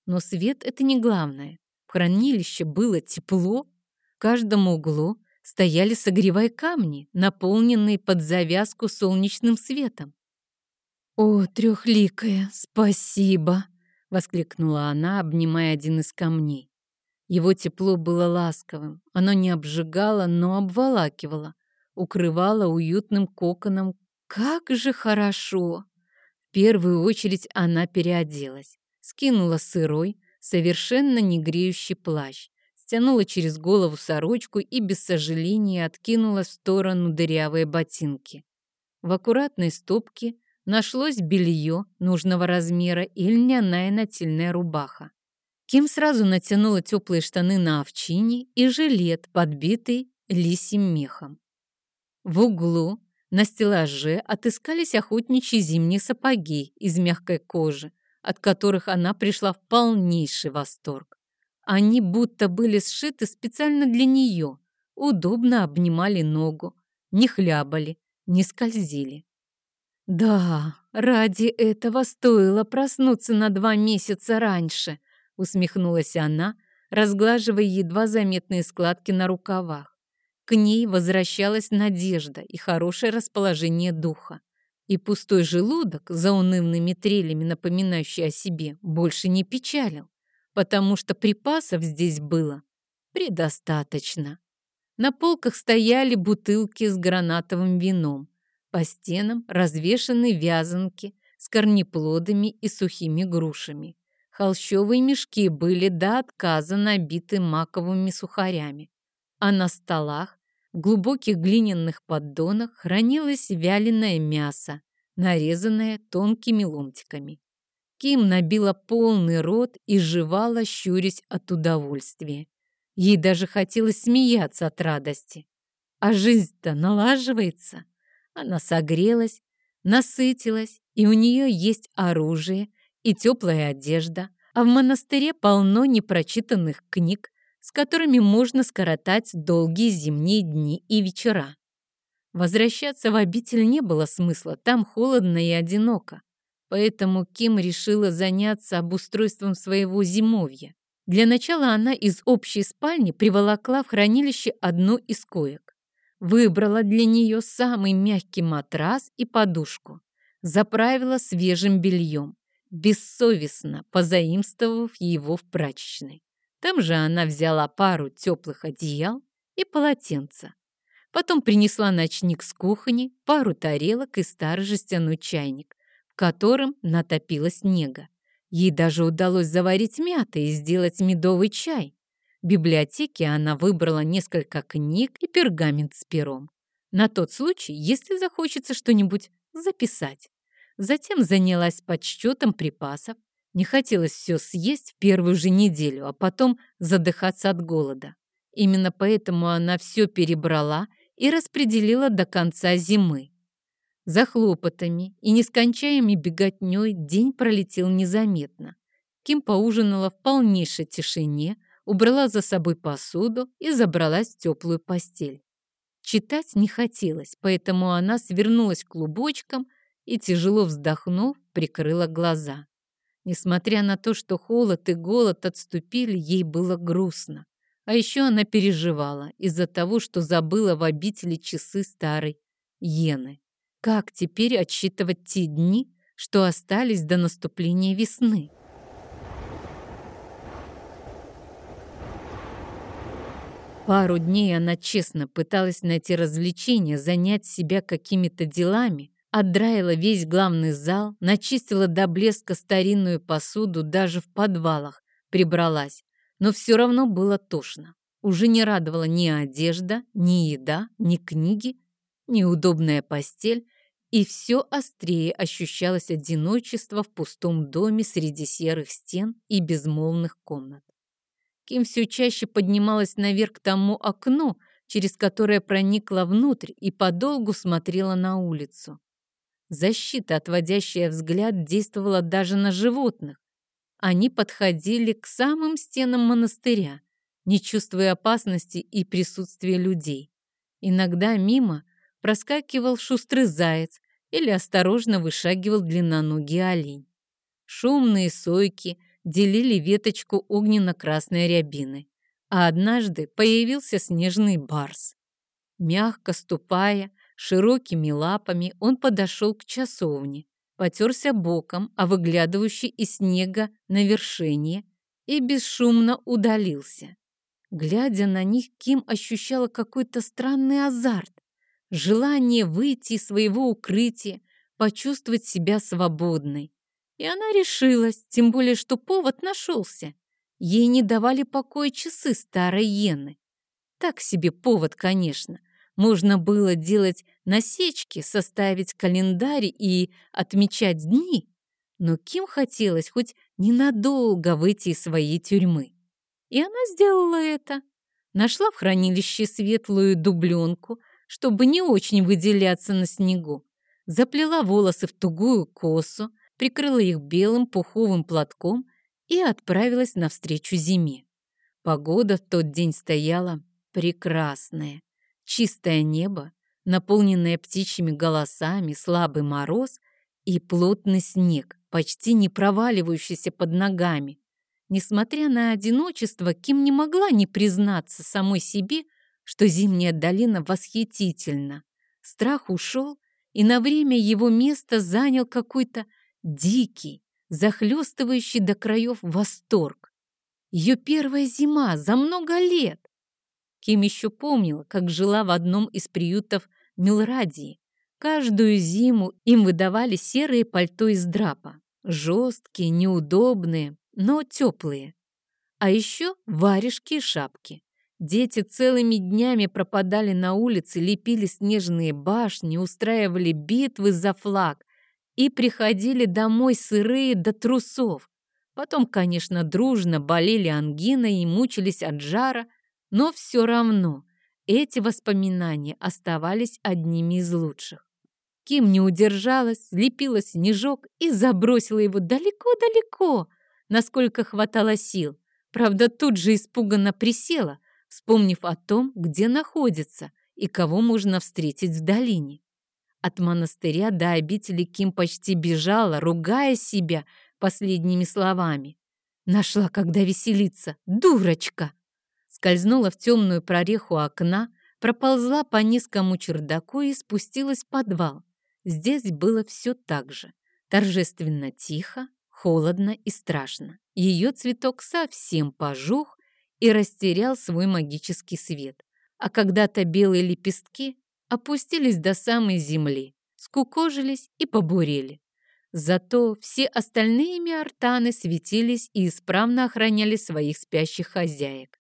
Но свет — это не главное. В хранилище было тепло. В каждом углу стояли согревай камни, наполненные под завязку солнечным светом. «О, трехликая, спасибо!» — воскликнула она, обнимая один из камней. Его тепло было ласковым. Оно не обжигало, но обволакивало, укрывало уютным коконом. Как же хорошо! В первую очередь она переоделась, скинула сырой, совершенно не греющий плащ, стянула через голову сорочку и без сожаления откинула в сторону дырявые ботинки. В аккуратной стопке нашлось белье нужного размера и льняная нательная рубаха. Ким сразу натянула теплые штаны на овчине и жилет, подбитый лисим мехом. В углу на стеллаже отыскались охотничьи зимние сапоги из мягкой кожи, от которых она пришла в полнейший восторг. Они будто были сшиты специально для нее, удобно обнимали ногу, не хлябали, не скользили. Да, ради этого стоило проснуться на два месяца раньше, усмехнулась она, разглаживая едва заметные складки на рукавах. К ней возвращалась надежда и хорошее расположение духа. И пустой желудок, за унывными трелями напоминающий о себе, больше не печалил, потому что припасов здесь было предостаточно. На полках стояли бутылки с гранатовым вином, по стенам развешаны вязанки с корнеплодами и сухими грушами. Холщовые мешки были до отказа набиты маковыми сухарями, а на столах в глубоких глиняных поддонах хранилось вяленое мясо, нарезанное тонкими ломтиками. Ким набила полный рот и жевала, щурясь от удовольствия. Ей даже хотелось смеяться от радости. А жизнь-то налаживается. Она согрелась, насытилась, и у нее есть оружие и теплая одежда, а в монастыре полно непрочитанных книг, с которыми можно скоротать долгие зимние дни и вечера. Возвращаться в обитель не было смысла, там холодно и одиноко. Поэтому Ким решила заняться обустройством своего зимовья. Для начала она из общей спальни приволокла в хранилище одну из коек. Выбрала для нее самый мягкий матрас и подушку. Заправила свежим бельем, бессовестно позаимствовав его в прачечной. Там же она взяла пару теплых одеял и полотенца. Потом принесла ночник с кухни, пару тарелок и старый жестяной чайник, в котором натопила снега. Ей даже удалось заварить мяты и сделать медовый чай. В библиотеке она выбрала несколько книг и пергамент с пером. На тот случай, если захочется что-нибудь записать. Затем занялась подсчетом припасов. Не хотелось все съесть в первую же неделю, а потом задыхаться от голода. Именно поэтому она все перебрала и распределила до конца зимы. За хлопотами и нескончаемой беготней день пролетел незаметно. Ким поужинала в полнейшей тишине, убрала за собой посуду и забралась в теплую постель. Читать не хотелось, поэтому она свернулась клубочком и, тяжело вздохнув, прикрыла глаза. Несмотря на то, что холод и голод отступили, ей было грустно. А еще она переживала из-за того, что забыла в обители часы старой Йены. Как теперь отсчитывать те дни, что остались до наступления весны? Пару дней она честно пыталась найти развлечения, занять себя какими-то делами, отдраила весь главный зал, начистила до блеска старинную посуду даже в подвалах, прибралась, но все равно было тошно. Уже не радовала ни одежда, ни еда, ни книги, ни удобная постель, и все острее ощущалось одиночество в пустом доме среди серых стен и безмолвных комнат. Ким все чаще поднималась наверх к тому окну, через которое проникла внутрь и подолгу смотрела на улицу. Защита, отводящая взгляд, действовала даже на животных. Они подходили к самым стенам монастыря, не чувствуя опасности и присутствия людей. Иногда мимо проскакивал шустрый заяц или осторожно вышагивал длинноногий олень. Шумные сойки делили веточку огненно-красной рябины, а однажды появился снежный барс. Мягко ступая, широкими лапами он подошел к часовне, потерся боком, а выглядывающий из снега на вершине, и бесшумно удалился. Глядя на них, Ким ощущала какой-то странный азарт, желание выйти из своего укрытия, почувствовать себя свободной. И она решилась, тем более, что повод нашелся. Ей не давали покоя часы старой Йены. Так себе повод, конечно. Можно было делать насечки, составить календарь и отмечать дни. Но Ким хотелось хоть ненадолго выйти из своей тюрьмы. И она сделала это. Нашла в хранилище светлую дубленку, чтобы не очень выделяться на снегу. Заплела волосы в тугую косу, прикрыла их белым пуховым платком и отправилась навстречу зиме. Погода в тот день стояла прекрасная. Чистое небо, наполненное птичьими голосами, слабый мороз и плотный снег, почти не проваливающийся под ногами. Несмотря на одиночество, Ким не могла не признаться самой себе, что зимняя долина восхитительна. Страх ушел, и на время его место занял какой-то дикий, захлестывающий до краев восторг. Ее первая зима за много лет. Ким еще помнила, как жила в одном из приютов Милрадии. Каждую зиму им выдавали серые пальто из драпа. Жесткие, неудобные, но теплые. А еще варежки и шапки. Дети целыми днями пропадали на улице, лепили снежные башни, устраивали битвы за флаг и приходили домой сырые до трусов. Потом, конечно, дружно болели ангиной и мучились от жара – но все равно эти воспоминания оставались одними из лучших. Ким не удержалась, слепила снежок и забросила его далеко-далеко, насколько хватало сил. Правда, тут же испуганно присела, вспомнив о том, где находится и кого можно встретить в долине. От монастыря до обители Ким почти бежала, ругая себя последними словами. Нашла, когда веселиться. Дурочка! Скользнула в темную прореху окна, проползла по низкому чердаку и спустилась в подвал. Здесь было все так же. Торжественно тихо, холодно и страшно. Ее цветок совсем пожух и растерял свой магический свет. А когда-то белые лепестки опустились до самой земли, скукожились и побурели. Зато все остальные миартаны светились и исправно охраняли своих спящих хозяек.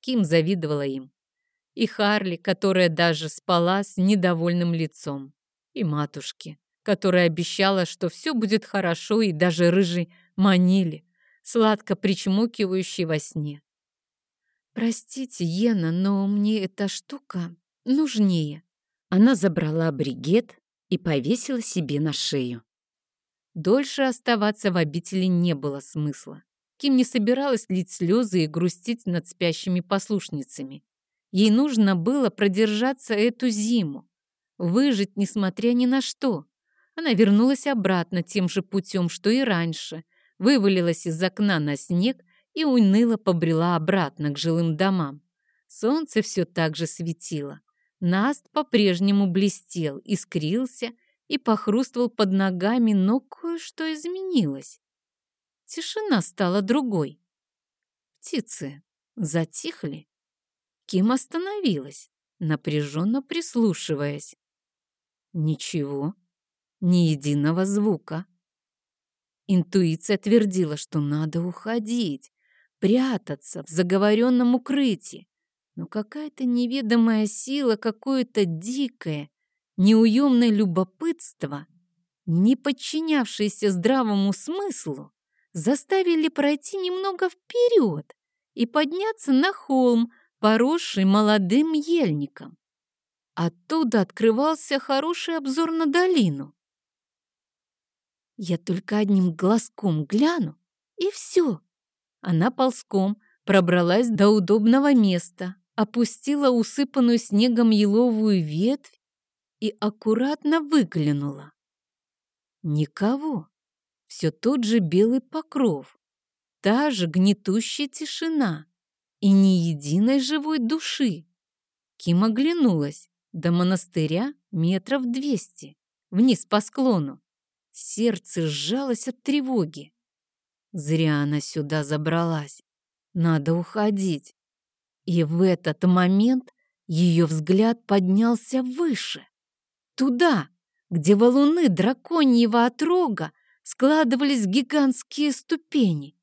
Ким завидовала им. И Харли, которая даже спала с недовольным лицом. И матушке, которая обещала, что все будет хорошо, и даже рыжий манили, сладко причмокивающий во сне. «Простите, Ена, но мне эта штука нужнее». Она забрала бригет и повесила себе на шею. Дольше оставаться в обители не было смысла. Ким не собиралась лить слезы и грустить над спящими послушницами. Ей нужно было продержаться эту зиму, выжить, несмотря ни на что. Она вернулась обратно тем же путем, что и раньше, вывалилась из окна на снег и уныло побрела обратно к жилым домам. Солнце все так же светило. Наст по-прежнему блестел, искрился и похрустывал под ногами, но кое-что изменилось. Тишина стала другой. Птицы затихли. Ким остановилась, напряженно прислушиваясь. Ничего, ни единого звука. Интуиция твердила, что надо уходить, прятаться в заговоренном укрытии. Но какая-то неведомая сила, какое-то дикое, неуемное любопытство, не подчинявшееся здравому смыслу, заставили пройти немного вперед и подняться на холм, поросший молодым ельником. Оттуда открывался хороший обзор на долину. Я только одним глазком гляну, и все. Она ползком пробралась до удобного места, опустила усыпанную снегом еловую ветвь и аккуратно выглянула. Никого. Все тот же белый покров, та же гнетущая тишина и ни единой живой души. Ким оглянулась. До монастыря метров двести, вниз по склону. Сердце сжалось от тревоги. Зря она сюда забралась. Надо уходить. И в этот момент ее взгляд поднялся выше. Туда, где валуны драконьего отрога складывались гигантские ступени.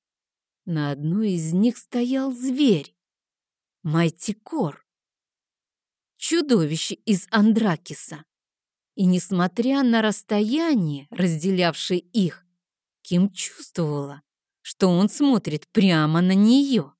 На одной из них стоял зверь. Майтикор. Чудовище из Андракиса. И несмотря на расстояние, разделявшее их, Ким чувствовала, что он смотрит прямо на нее.